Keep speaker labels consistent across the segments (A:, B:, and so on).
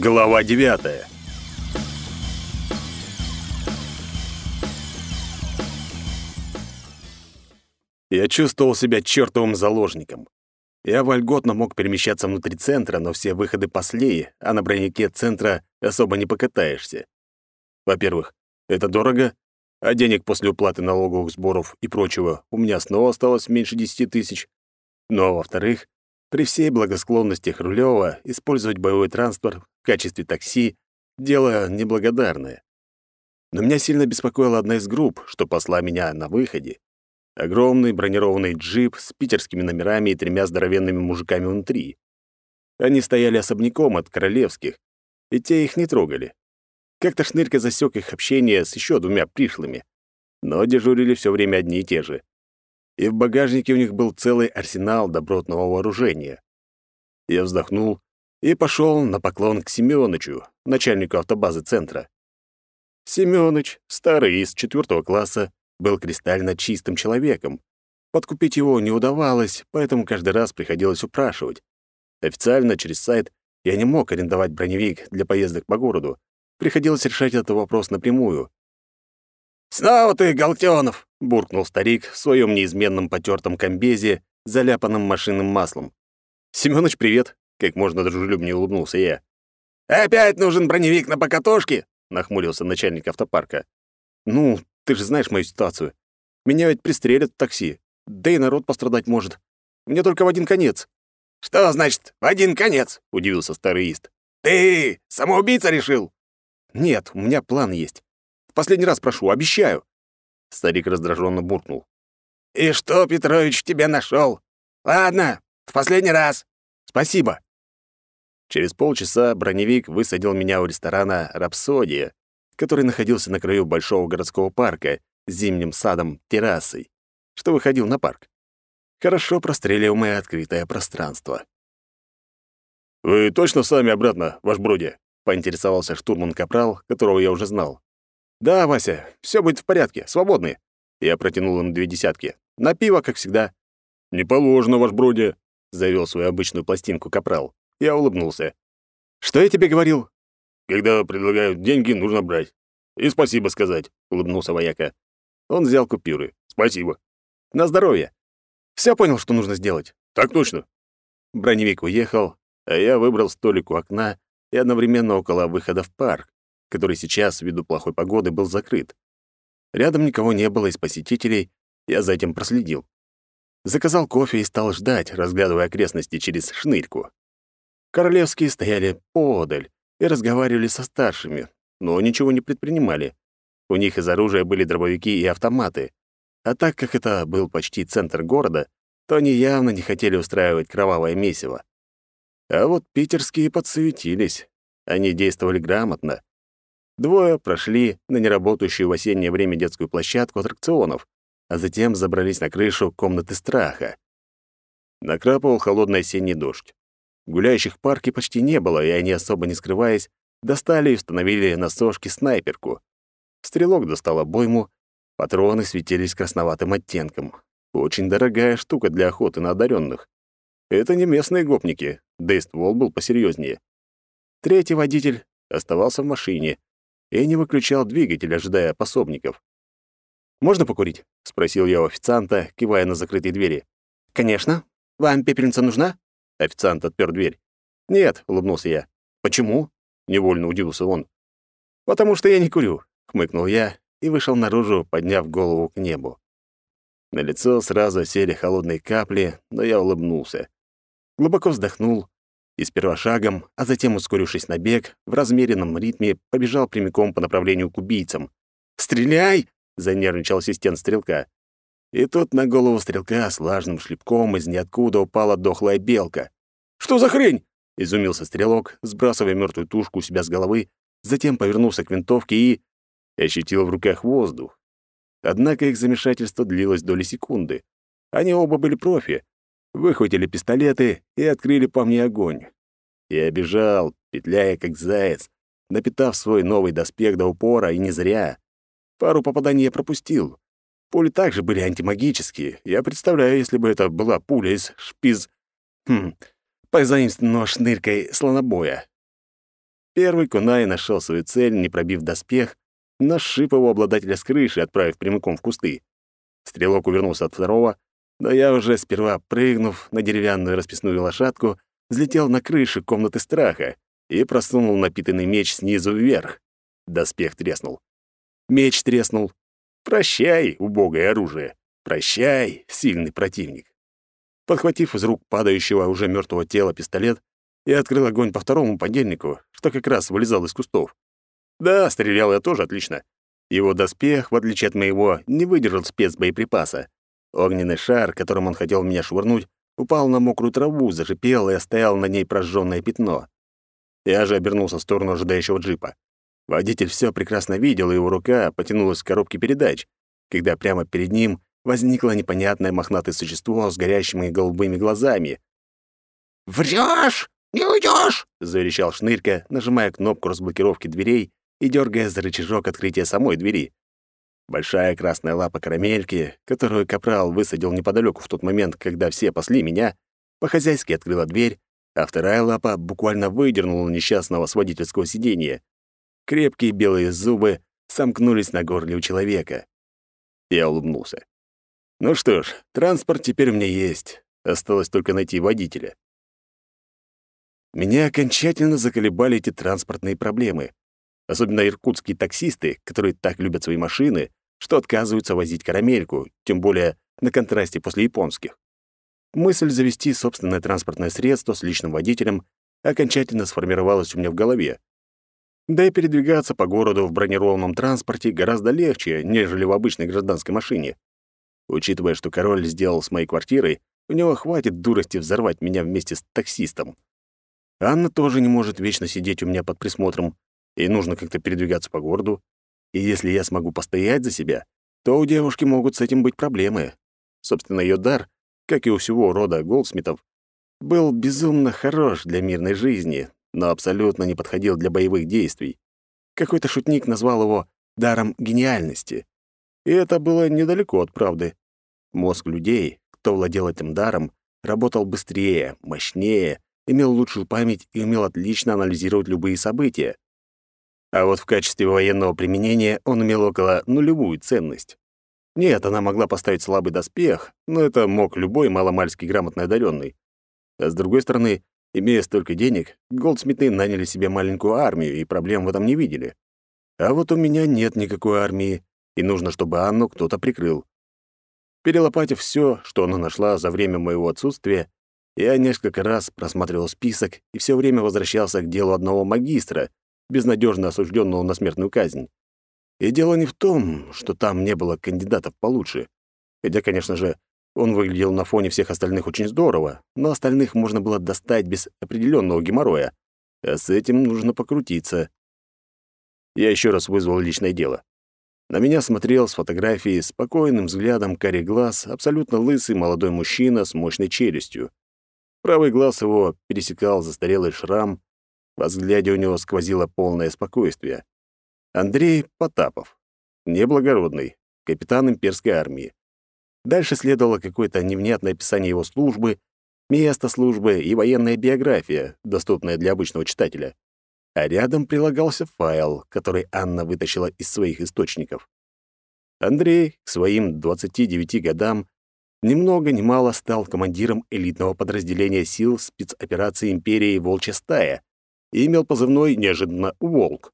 A: Глава девятая. Я чувствовал себя чертовым заложником. Я вольготно мог перемещаться внутри центра, но все выходы послее, а на броневике центра особо не покатаешься. Во-первых, это дорого, а денег после уплаты налоговых сборов и прочего у меня снова осталось меньше десяти тысяч. Ну а во-вторых, при всей благосклонности Хрулёва использовать боевой транспорт в качестве такси — дело неблагодарное. Но меня сильно беспокоила одна из групп, что посла меня на выходе. Огромный бронированный джип с питерскими номерами и тремя здоровенными мужиками внутри. Они стояли особняком от королевских, и те их не трогали. Как-то Шнырька засек их общение с еще двумя пришлыми, но дежурили все время одни и те же и в багажнике у них был целый арсенал добротного вооружения. Я вздохнул и пошел на поклон к Семёнычу, начальнику автобазы центра. Семёныч, старый из четвертого класса, был кристально чистым человеком. Подкупить его не удавалось, поэтому каждый раз приходилось упрашивать. Официально через сайт я не мог арендовать броневик для поездок по городу. Приходилось решать этот вопрос напрямую.
B: «Снова ты, Галтёнов!»
A: — буркнул старик в своем неизменном потертом комбезе, заляпанном машинным маслом. «Семёныч, привет!» — как можно дружелюбнее улыбнулся я.
B: «Опять нужен броневик на покатушке?» — нахмурился начальник автопарка.
A: «Ну, ты же знаешь мою ситуацию. Меня ведь пристрелят в такси. Да и народ пострадать может. Мне только в один конец».
B: «Что значит «в один конец»?»
A: — удивился старый ист.
B: «Ты самоубийца решил?»
A: «Нет, у меня план есть. В последний раз прошу, обещаю. Старик раздраженно буркнул.
B: «И что Петрович тебя нашел? Ладно, в последний раз. Спасибо».
A: Через полчаса броневик высадил меня у ресторана «Рапсодия», который находился на краю большого городского парка с зимним садом-террасой, что выходил на парк. Хорошо простреливаемое открытое пространство. «Вы точно сами обратно, ваш броди?» — поинтересовался штурман-капрал, которого я уже знал. «Да, Вася, все будет в порядке, свободны». Я протянул им две десятки. «На пиво, как всегда». «Не положено, ваш броди», — завел свою обычную пластинку капрал. Я улыбнулся. «Что я тебе говорил?» «Когда предлагают деньги, нужно брать. И спасибо сказать», — улыбнулся вояка. Он взял купюры. «Спасибо». «На здоровье. Все понял, что нужно сделать?» «Так точно». Броневик уехал, а я выбрал столик у окна и одновременно около выхода в парк который сейчас, ввиду плохой погоды, был закрыт. Рядом никого не было из посетителей, я за этим проследил. Заказал кофе и стал ждать, разглядывая окрестности через шнырьку. Королевские стояли подаль и разговаривали со старшими, но ничего не предпринимали. У них из оружия были дробовики и автоматы. А так как это был почти центр города, то они явно не хотели устраивать кровавое месиво. А вот питерские подсуетились. Они действовали грамотно. Двое прошли на неработающую в осеннее время детскую площадку аттракционов, а затем забрались на крышу комнаты страха. Накрапывал холодный осенний дождь. Гуляющих в парке почти не было, и они, особо не скрываясь, достали и установили на сошке снайперку. Стрелок достал обойму, патроны светились красноватым оттенком. Очень дорогая штука для охоты на одаренных. Это не местные гопники, да и ствол был посерьезнее. Третий водитель оставался в машине, и не выключал двигатель, ожидая пособников. «Можно покурить?» — спросил я у официанта, кивая на закрытые двери. «Конечно. Вам пепельница нужна?» Официант отпер дверь. «Нет», — улыбнулся я. «Почему?» — невольно удивился он. «Потому что я не курю», — хмыкнул я и вышел наружу, подняв голову к небу. На лицо сразу сели холодные капли, но я улыбнулся. Глубоко вздохнул и сперва шагом, а затем, ускорившись на бег, в размеренном ритме побежал прямиком по направлению к убийцам. «Стреляй!» — занервничал ассистент стрелка. И тут на голову стрелка с влажным шлепком из ниоткуда упала дохлая белка. «Что за хрень?» — изумился стрелок, сбрасывая мертвую тушку у себя с головы, затем повернулся к винтовке и... ощутил в руках воздух. Однако их замешательство длилось доли секунды. Они оба были профи, выхватили пистолеты и открыли по мне огонь. Я бежал, петляя как заяц, напитав свой новый доспех до упора, и не зря. Пару попаданий я пропустил. Пули также были антимагические. Я представляю, если бы это была пуля из шпиз... Хм... позаимствованного шныркой слонобоя. Первый кунай нашел свою цель, не пробив доспех, но сшиб его обладателя с крыши, отправив прямиком в кусты. Стрелок увернулся от второго, но я уже сперва прыгнув на деревянную расписную лошадку, взлетел на крышу комнаты страха и просунул напитанный меч снизу вверх. Доспех треснул. Меч треснул. Прощай, убогое оружие. Прощай, сильный противник. Подхватив из рук падающего уже мертвого тела пистолет, я открыл огонь по второму подельнику, что как раз вылезал из кустов. Да, стрелял я тоже отлично. Его доспех, в отличие от моего, не выдержал спецбоеприпаса. Огненный шар, которым он хотел меня швырнуть, упал на мокрую траву, зашипел и оставил на ней прожженное пятно. Я же обернулся в сторону ожидающего джипа. Водитель все прекрасно видел, и его рука потянулась к коробке передач, когда прямо перед ним возникло непонятное мохнатое существо с горящими голубыми глазами.
B: «Врёшь! Не уйдёшь!»
A: — заверещал Шнырька, нажимая кнопку разблокировки дверей и дергая за рычажок открытия самой двери. Большая красная лапа карамельки, которую Капрал высадил неподалеку в тот момент, когда все пасли меня, по-хозяйски открыла дверь, а вторая лапа буквально выдернула несчастного с водительского сиденья. Крепкие белые зубы сомкнулись на горле у человека. Я улыбнулся. Ну что ж, транспорт теперь у меня есть. Осталось только найти водителя. Меня окончательно заколебали эти транспортные проблемы. Особенно иркутские таксисты, которые так любят свои машины, что отказываются возить карамельку, тем более на контрасте после японских. Мысль завести собственное транспортное средство с личным водителем окончательно сформировалась у меня в голове. Да и передвигаться по городу в бронированном транспорте гораздо легче, нежели в обычной гражданской машине. Учитывая, что король сделал с моей квартирой, у него хватит дурости взорвать меня вместе с таксистом. Анна тоже не может вечно сидеть у меня под присмотром, и нужно как-то передвигаться по городу. И если я смогу постоять за себя, то у девушки могут с этим быть проблемы. Собственно, ее дар, как и у всего рода Голдсмитов, был безумно хорош для мирной жизни, но абсолютно не подходил для боевых действий. Какой-то шутник назвал его «даром гениальности». И это было недалеко от правды. Мозг людей, кто владел этим даром, работал быстрее, мощнее, имел лучшую память и умел отлично анализировать любые события. А вот в качестве военного применения он имел около нулевую ценность. Нет, она могла поставить слабый доспех, но это мог любой маломальски грамотно одаренный. А с другой стороны, имея столько денег, голдсмиты наняли себе маленькую армию и проблем в этом не видели. А вот у меня нет никакой армии, и нужно, чтобы Анну кто-то прикрыл. Перелопатив все, что она нашла за время моего отсутствия, я несколько раз просматривал список и все время возвращался к делу одного магистра, безнадежно осужденного на смертную казнь. И дело не в том, что там не было кандидатов получше. Хотя, конечно же, он выглядел на фоне всех остальных очень здорово, но остальных можно было достать без определенного геморроя. А с этим нужно покрутиться. Я еще раз вызвал личное дело. На меня смотрел с фотографии спокойным взглядом карий глаз абсолютно лысый молодой мужчина с мощной челюстью. Правый глаз его пересекал застарелый шрам, во взгляде у него сквозило полное спокойствие. Андрей Потапов. Неблагородный. Капитан имперской армии. Дальше следовало какое-то невнятное описание его службы, место службы и военная биография, доступная для обычного читателя а рядом прилагался файл, который Анна вытащила из своих источников. Андрей к своим 29 годам ни много ни мало стал командиром элитного подразделения сил спецоперации империи «Волчья стая» и имел позывной неожиданно «Волк».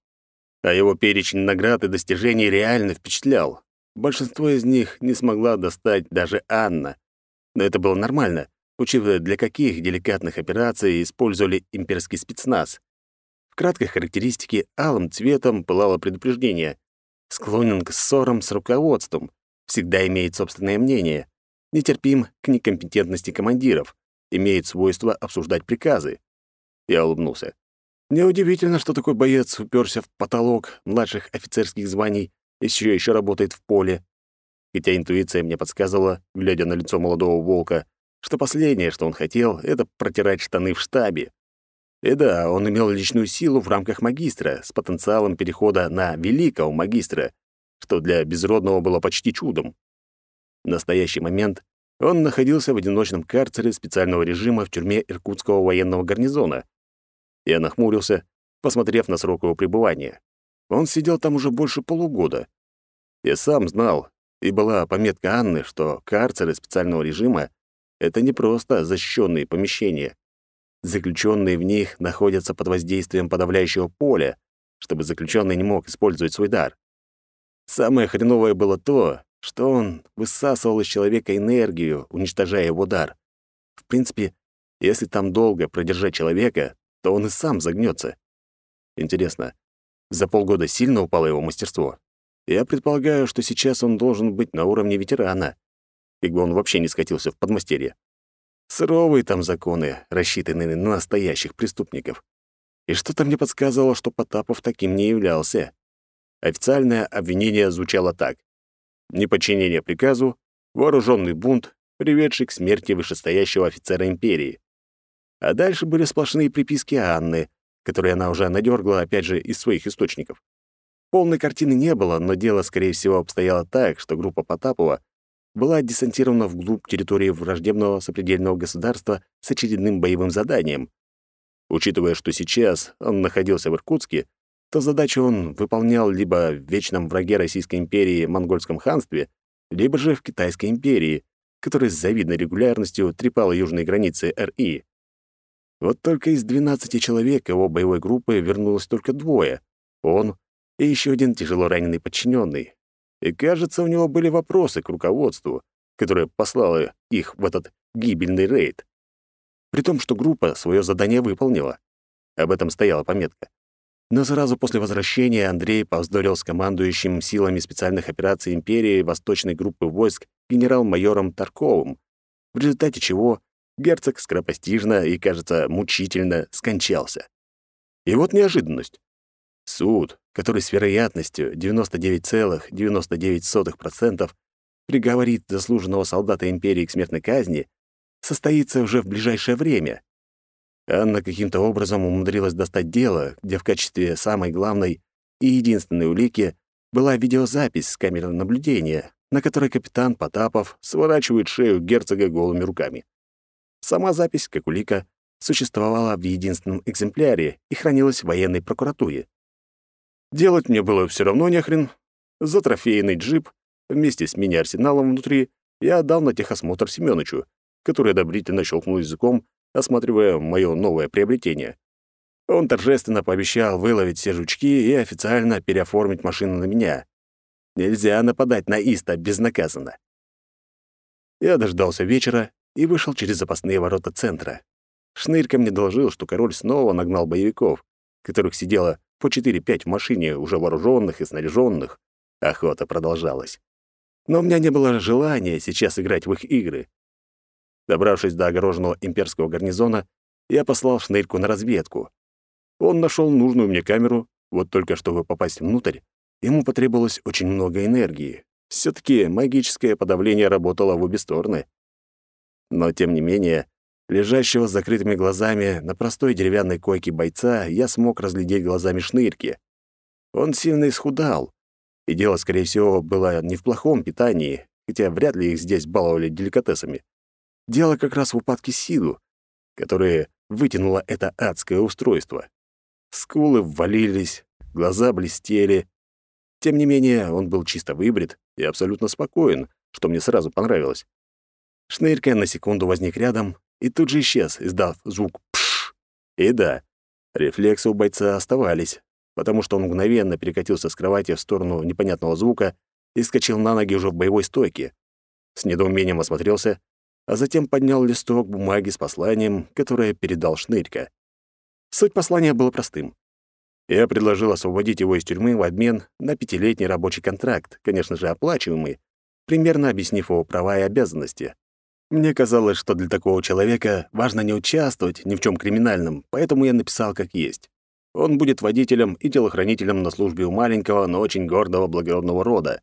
A: А его перечень наград и достижений реально впечатлял. Большинство из них не смогла достать даже Анна. Но это было нормально, учитывая, для каких деликатных операций использовали имперский спецназ краткой характеристике алым цветом пылало предупреждение. Склонен к ссорам с руководством, всегда имеет собственное мнение, нетерпим к некомпетентности командиров, имеет свойство обсуждать приказы. Я улыбнулся. Неудивительно, что такой боец уперся в потолок младших офицерских званий и еще еще работает в поле. Хотя интуиция мне подсказывала, глядя на лицо молодого волка, что последнее, что он хотел, это протирать штаны в штабе. И да, он имел личную силу в рамках магистра, с потенциалом перехода на великого магистра, что для безродного было почти чудом. В настоящий момент он находился в одиночном карцере специального режима в тюрьме Иркутского военного гарнизона. Я нахмурился, посмотрев на срок его пребывания. Он сидел там уже больше полугода. Я сам знал, и была пометка Анны, что карцеры специального режима — это не просто защищенные помещения. Заключенные в них находятся под воздействием подавляющего поля, чтобы заключенный не мог использовать свой дар. Самое хреновое было то, что он высасывал из человека энергию, уничтожая его дар. В принципе, если там долго продержать человека, то он и сам загнется. Интересно, за полгода сильно упало его мастерство? Я предполагаю, что сейчас он должен быть на уровне ветерана, как бы он вообще не скатился в подмастерье. Суровые там законы, рассчитанные на настоящих преступников. И что-то мне подсказывало, что Потапов таким не являлся. Официальное обвинение звучало так. Неподчинение приказу, вооруженный бунт, приведший к смерти вышестоящего офицера империи. А дальше были сплошные приписки Анны, которые она уже надергала, опять же, из своих источников. Полной картины не было, но дело, скорее всего, обстояло так, что группа Потапова была десантирована вглубь территории враждебного сопредельного государства с очередным боевым заданием. Учитывая, что сейчас он находился в Иркутске, то задачу он выполнял либо в вечном враге Российской империи Монгольском ханстве, либо же в Китайской империи, которая с завидной регулярностью трепала южные границы РИ. Вот только из 12 человек его боевой группы вернулось только двое — он и еще один тяжело раненый подчиненный. И, кажется, у него были вопросы к руководству, которое послало их в этот гибельный рейд. При том, что группа свое задание выполнила. Об этом стояла пометка. Но сразу после возвращения Андрей повздорил с командующим силами специальных операций империи Восточной группы войск генерал-майором Тарковым, в результате чего герцог скоропостижно и, кажется, мучительно скончался. И вот неожиданность. Суд, который с вероятностью 99,99% ,99 приговорит заслуженного солдата империи к смертной казни, состоится уже в ближайшее время. Анна каким-то образом умудрилась достать дело, где в качестве самой главной и единственной улики была видеозапись с камеры наблюдения, на которой капитан Потапов сворачивает шею герцога голыми руками. Сама запись, как улика, существовала в единственном экземпляре и хранилась в военной прокуратуре. Делать мне было все равно нехрен. За трофейный джип вместе с мини-арсеналом внутри я отдал на техосмотр Семёнычу, который одобрительно щелкнул языком, осматривая мое новое приобретение. Он торжественно пообещал выловить все жучки и официально переоформить машину на меня. Нельзя нападать на Иста безнаказанно. Я дождался вечера и вышел через запасные ворота центра. Шнырька мне доложил, что король снова нагнал боевиков, которых сидело по 4-5 в машине, уже вооруженных и снаряженных. Охота продолжалась. Но у меня не было желания сейчас играть в их игры. Добравшись до огороженного имперского гарнизона, я послал Шнырьку на разведку. Он нашел нужную мне камеру, вот только чтобы попасть внутрь, ему потребовалось очень много энергии. все таки магическое подавление работало в обе стороны. Но, тем не менее, Лежащего с закрытыми глазами на простой деревянной койке бойца я смог разглядеть глазами шнырки. Он сильно исхудал, и дело, скорее всего, было не в плохом питании, хотя вряд ли их здесь баловали деликатесами. Дело как раз в упадке силы, которое вытянуло это адское устройство. Скулы ввалились, глаза блестели. Тем не менее, он был чисто выбрит и абсолютно спокоен, что мне сразу понравилось. Шнырька на секунду возник рядом и тут же исчез, издав звук «пш». И да, рефлексы у бойца оставались, потому что он мгновенно перекатился с кровати в сторону непонятного звука и скочил на ноги уже в боевой стойке. С недоумением осмотрелся, а затем поднял листок бумаги с посланием, которое передал Шнырька. Суть послания была простым. Я предложил освободить его из тюрьмы в обмен на пятилетний рабочий контракт, конечно же, оплачиваемый, примерно объяснив его права и обязанности. Мне казалось, что для такого человека важно не участвовать ни в чем криминальном, поэтому я написал как есть. Он будет водителем и телохранителем на службе у маленького, но очень гордого благородного рода.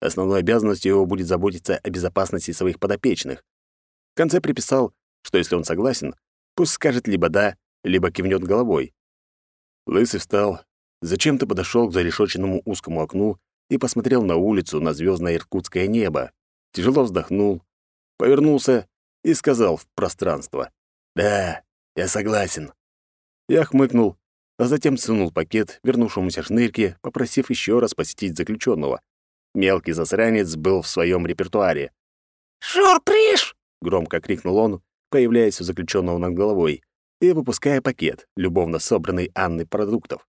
A: Основной обязанностью его будет заботиться о безопасности своих подопечных. В конце приписал, что если он согласен, пусть скажет либо «да», либо кивнет головой. Лысый встал, зачем-то подошел к зарешоченному узкому окну и посмотрел на улицу, на звездное иркутское небо. Тяжело вздохнул, повернулся и сказал в пространство. «Да, я согласен». Я хмыкнул а затем сунул пакет вернувшемуся шнырке, попросив еще раз посетить заключенного. Мелкий засранец был в своем репертуаре.
B: «Шурприш!»
A: — громко крикнул он, появляясь у заключенного над головой и выпуская пакет, любовно собранный Анной продуктов.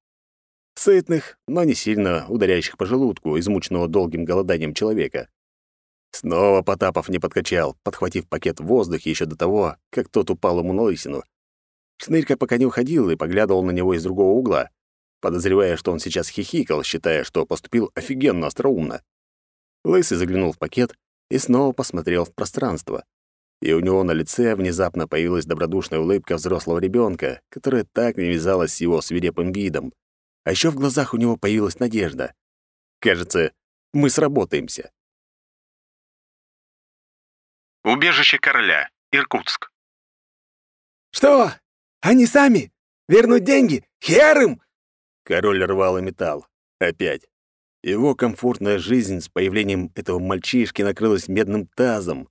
A: Сытных, но не сильно ударяющих по желудку, измученного долгим голоданием человека. Снова Потапов не подкачал, подхватив пакет в воздухе еще до того, как тот упал ему на лысину. Шнырька пока не уходил и поглядывал на него из другого угла, подозревая, что он сейчас хихикал, считая, что поступил офигенно остроумно. Лысый заглянул в пакет и снова посмотрел в пространство. И у него на лице внезапно появилась добродушная улыбка взрослого ребенка, которая так не вязалась с его свирепым видом. А еще в глазах у него появилась надежда. Кажется, мы сработаемся.
C: Убежище короля. Иркутск.
B: «Что? Они сами? Вернуть деньги? Херым!»
A: Король рвал и металл. Опять. Его комфортная жизнь с появлением этого мальчишки накрылась медным тазом.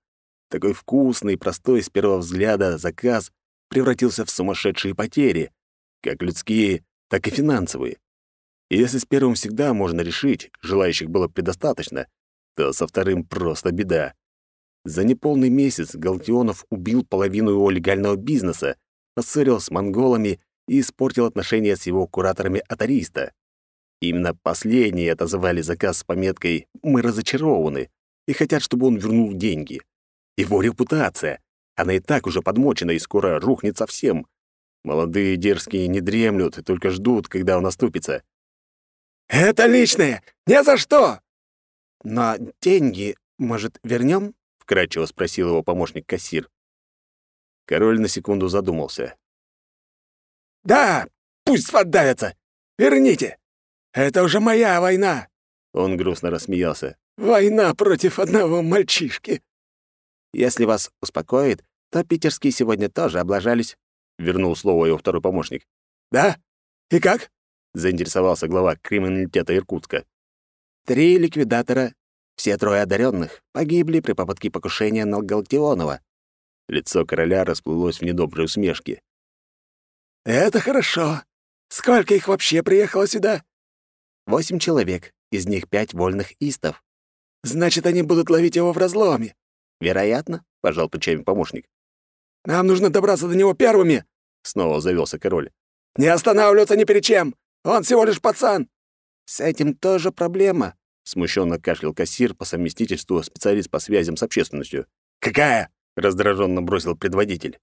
A: Такой вкусный, простой с первого взгляда заказ превратился в сумасшедшие потери, как людские, так и финансовые. И если с первым всегда можно решить, желающих было предостаточно, то со вторым просто беда. За неполный месяц Галтионов убил половину его легального бизнеса, поссорил с монголами и испортил отношения с его кураторами атариста. Именно последние отозвали заказ с пометкой «Мы разочарованы» и хотят, чтобы он вернул деньги. Его репутация. Она и так уже подмочена и скоро рухнет совсем. Молодые дерзкие не дремлют и только ждут, когда он оступится.
B: «Это личное! Не за что!» «Но деньги, может, вернем?
A: Вкрадчиво спросил его помощник-кассир. Король на секунду задумался.
B: «Да, пусть подавятся! Верните! Это уже моя война!»
A: Он грустно рассмеялся.
B: «Война против одного мальчишки!»
D: «Если вас успокоит, то питерские сегодня тоже облажались», — вернул слово его второй помощник.
B: «Да? И как?»
A: — заинтересовался глава криминалитета Иркутска.
D: «Три ликвидатора все трое одаренных погибли при попытке покушения на Галтионова.
A: Лицо короля расплылось в недоброй усмешке.
B: «Это хорошо. Сколько их вообще приехало сюда?»
D: «Восемь человек, из них пять вольных истов».
B: «Значит, они будут ловить его в разломе?»
D: «Вероятно», — пожал плечами помощник.
B: «Нам нужно добраться до него первыми!» — снова завелся король. «Не останавливаться ни перед чем! Он всего лишь пацан!»
D: «С этим тоже проблема»,
A: Смущенно кашлял кассир по совместительству специалист по связям с общественностью.
B: «Какая?»
A: — раздраженно бросил предводитель.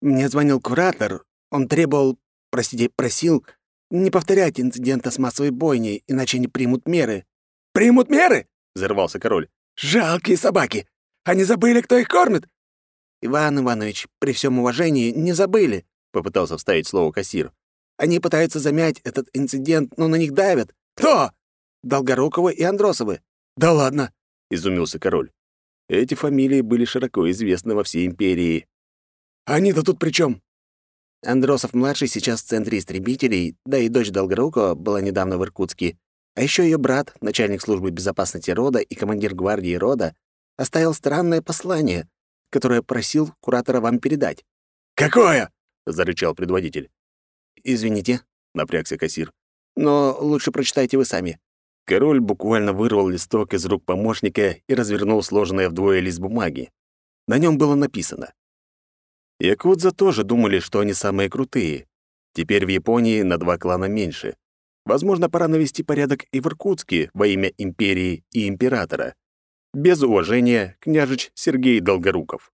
D: «Мне звонил куратор. Он требовал, простите, просил не повторять инцидента с массовой бойней, иначе не примут меры».
B: «Примут меры?»
A: — взорвался король.
B: «Жалкие собаки! Они забыли, кто их кормит!»
D: «Иван Иванович, при всем уважении, не забыли», — попытался вставить слово кассир. «Они пытаются замять этот инцидент, но на них давят».
B: «Кто?»
D: Долгоруковы и Андросовы».
B: «Да ладно!»
A: — изумился король. Эти фамилии были широко известны во всей империи.
B: «Они-то тут при чем?
D: Андросов-младший сейчас в центре истребителей, да и дочь Долгорукова была недавно в Иркутске. А еще ее брат, начальник службы безопасности рода и командир гвардии рода, оставил странное послание, которое просил куратора вам передать.
B: «Какое?»
A: — зарычал предводитель.
D: «Извините», — напрягся кассир. «Но лучше прочитайте вы сами.
A: Король буквально вырвал листок из рук помощника и развернул сложенное вдвое лист бумаги. На нем было написано. Якудза тоже думали, что они самые крутые. Теперь в Японии на два клана меньше. Возможно, пора навести порядок и в Иркутске во имя империи и императора. Без уважения, княжич Сергей Долгоруков.